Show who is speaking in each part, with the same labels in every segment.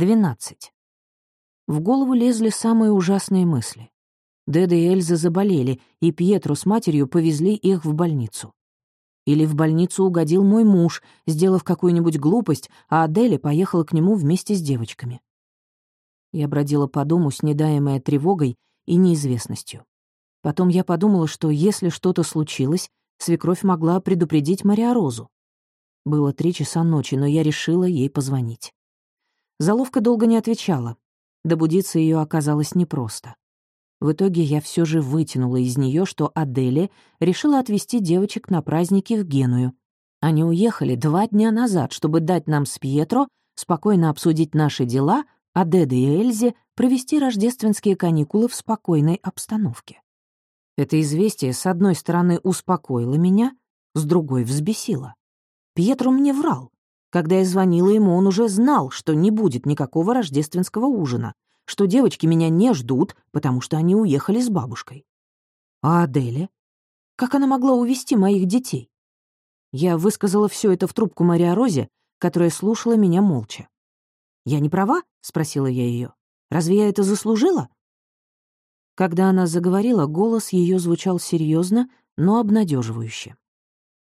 Speaker 1: 12. В голову лезли самые ужасные мысли. Деда и Эльза заболели, и Пьетро с матерью повезли их в больницу. Или в больницу угодил мой муж, сделав какую-нибудь глупость, а Аделя поехала к нему вместе с девочками. Я бродила по дому, снедаемая тревогой и неизвестностью. Потом я подумала, что если что-то случилось, свекровь могла предупредить Мариорозу. Было три часа ночи, но я решила ей позвонить. Заловка долго не отвечала. Добудиться ее оказалось непросто. В итоге я все же вытянула из нее, что Аделия решила отвезти девочек на праздники в Геную. Они уехали два дня назад, чтобы дать нам с Пьетро спокойно обсудить наши дела, а Деде и Эльзе провести рождественские каникулы в спокойной обстановке. Это известие, с одной стороны, успокоило меня, с другой — взбесило. Пьетро мне врал. Когда я звонила ему, он уже знал, что не будет никакого рождественского ужина, что девочки меня не ждут, потому что они уехали с бабушкой. А Аделя? Как она могла увести моих детей? Я высказала все это в трубку Мария Розе, которая слушала меня молча. «Я не права?» — спросила я ее. «Разве я это заслужила?» Когда она заговорила, голос ее звучал серьезно, но обнадеживающе.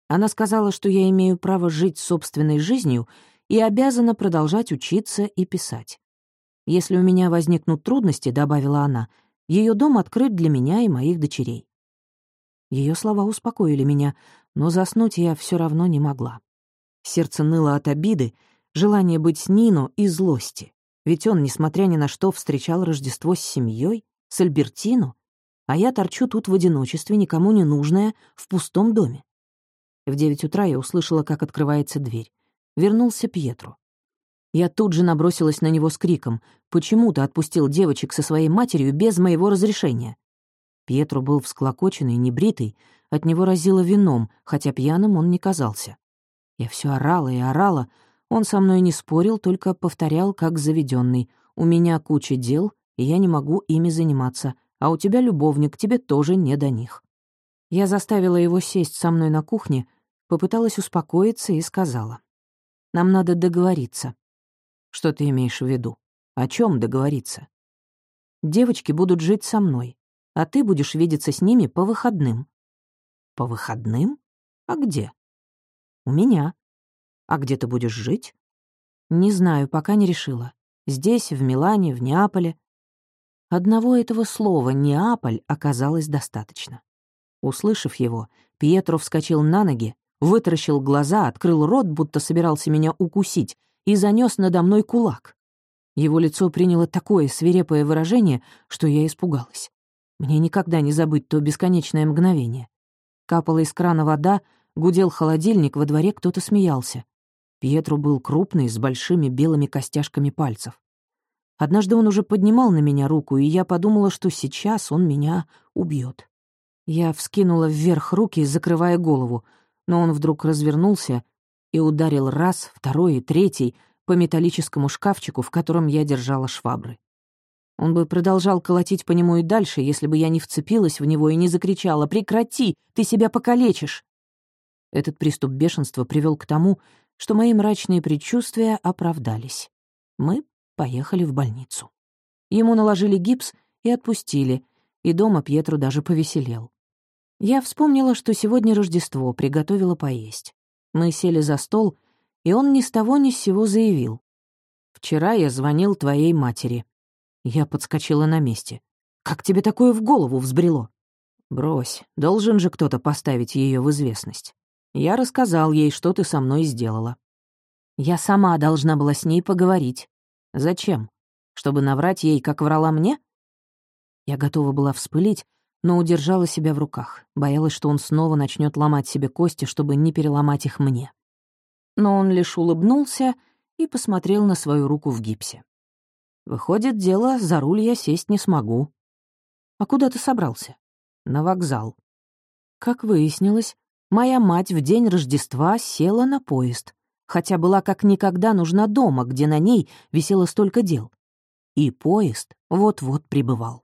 Speaker 1: Она сказала, что я имею право жить собственной жизнью и обязана продолжать учиться и писать. Если у меня возникнут трудности, — добавила она, — ее дом открыт для меня и моих дочерей. Ее слова успокоили меня, но заснуть я все равно не могла. Сердце ныло от обиды, желания быть с Нино и злости. Ведь он, несмотря ни на что, встречал Рождество с семьей, с Альбертино, а я торчу тут в одиночестве, никому не нужная, в пустом доме. В девять утра я услышала, как открывается дверь. Вернулся Пьетро. Я тут же набросилась на него с криком. «Почему ты отпустил девочек со своей матерью без моего разрешения?» Пьетро был всклокоченный, небритый, от него разило вином, хотя пьяным он не казался. Я все орала и орала, он со мной не спорил, только повторял, как заведенный. «У меня куча дел, и я не могу ими заниматься, а у тебя любовник, тебе тоже не до них». Я заставила его сесть со мной на кухне, попыталась успокоиться и сказала. «Нам надо договориться. Что ты имеешь в виду? О чем договориться? Девочки будут жить со мной, а ты будешь видеться с ними по выходным. По выходным? А где? У меня. А где ты будешь жить? Не знаю, пока не решила. Здесь, в Милане, в Неаполе. Одного этого слова «Неаполь» оказалось достаточно. Услышав его, Пьетро вскочил на ноги, вытаращил глаза, открыл рот, будто собирался меня укусить, и занес надо мной кулак. Его лицо приняло такое свирепое выражение, что я испугалась. Мне никогда не забыть то бесконечное мгновение. Капала из крана вода, гудел холодильник, во дворе кто-то смеялся. Пьетро был крупный, с большими белыми костяшками пальцев. Однажды он уже поднимал на меня руку, и я подумала, что сейчас он меня убьет. Я вскинула вверх руки, закрывая голову, но он вдруг развернулся и ударил раз, второй и третий по металлическому шкафчику, в котором я держала швабры. Он бы продолжал колотить по нему и дальше, если бы я не вцепилась в него и не закричала «Прекрати! Ты себя покалечишь!» Этот приступ бешенства привел к тому, что мои мрачные предчувствия оправдались. Мы поехали в больницу. Ему наложили гипс и отпустили, и дома Пьетру даже повеселел. Я вспомнила, что сегодня Рождество, приготовила поесть. Мы сели за стол, и он ни с того ни с сего заявил. «Вчера я звонил твоей матери». Я подскочила на месте. «Как тебе такое в голову взбрело?» «Брось, должен же кто-то поставить ее в известность. Я рассказал ей, что ты со мной сделала». «Я сама должна была с ней поговорить». «Зачем? Чтобы наврать ей, как врала мне?» Я готова была вспылить, но удержала себя в руках, боялась, что он снова начнет ломать себе кости, чтобы не переломать их мне. Но он лишь улыбнулся и посмотрел на свою руку в гипсе. «Выходит, дело, за руль я сесть не смогу». «А куда ты собрался?» «На вокзал». Как выяснилось, моя мать в день Рождества села на поезд, хотя была как никогда нужна дома, где на ней висело столько дел. И поезд вот-вот прибывал.